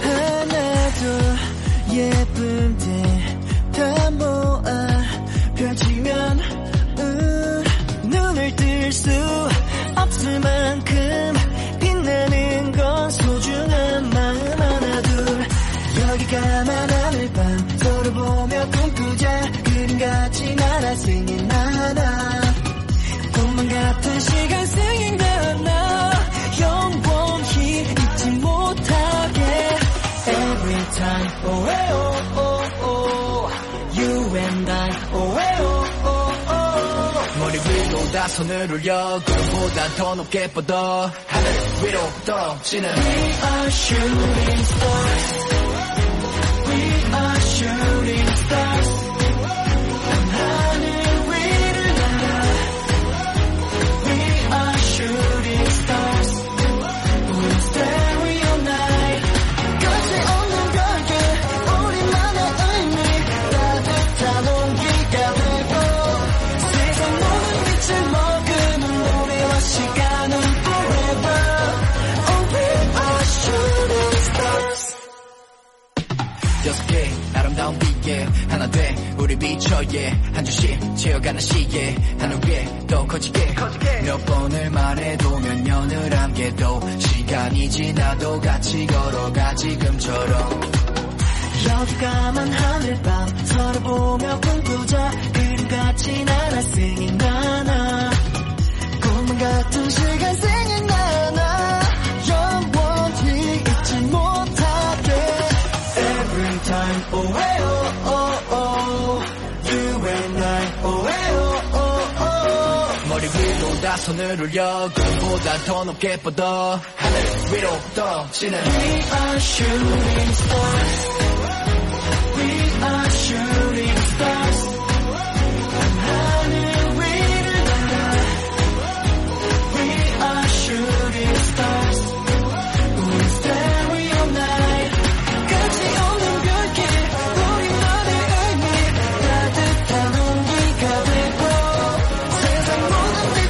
하나 둘 예쁜 Every time oh eh, oh oh oh You and I oh eh, oh oh oh 머리 위로 다 손을 올려 구름보다 더 높게 뻗어 하늘 위로 떨어지는 We are shooting stars We are shooting 아름다운 비에 하나 돼. 우리 비춰 yeah 한 줄씩 채워가는 시계 하늘 위에 더 커지게. 몇 번을 말해도 몇 년을 함께도 시간이 지나도 같이 걸어가 지금처럼. 여기 까만 하늘밤 서로 보며 꿈꾸자. 그림같이 나 위로 다 손을 올려 구름보다 더 높게 뻗어 하늘 위로 떨어지는 We are shooting stars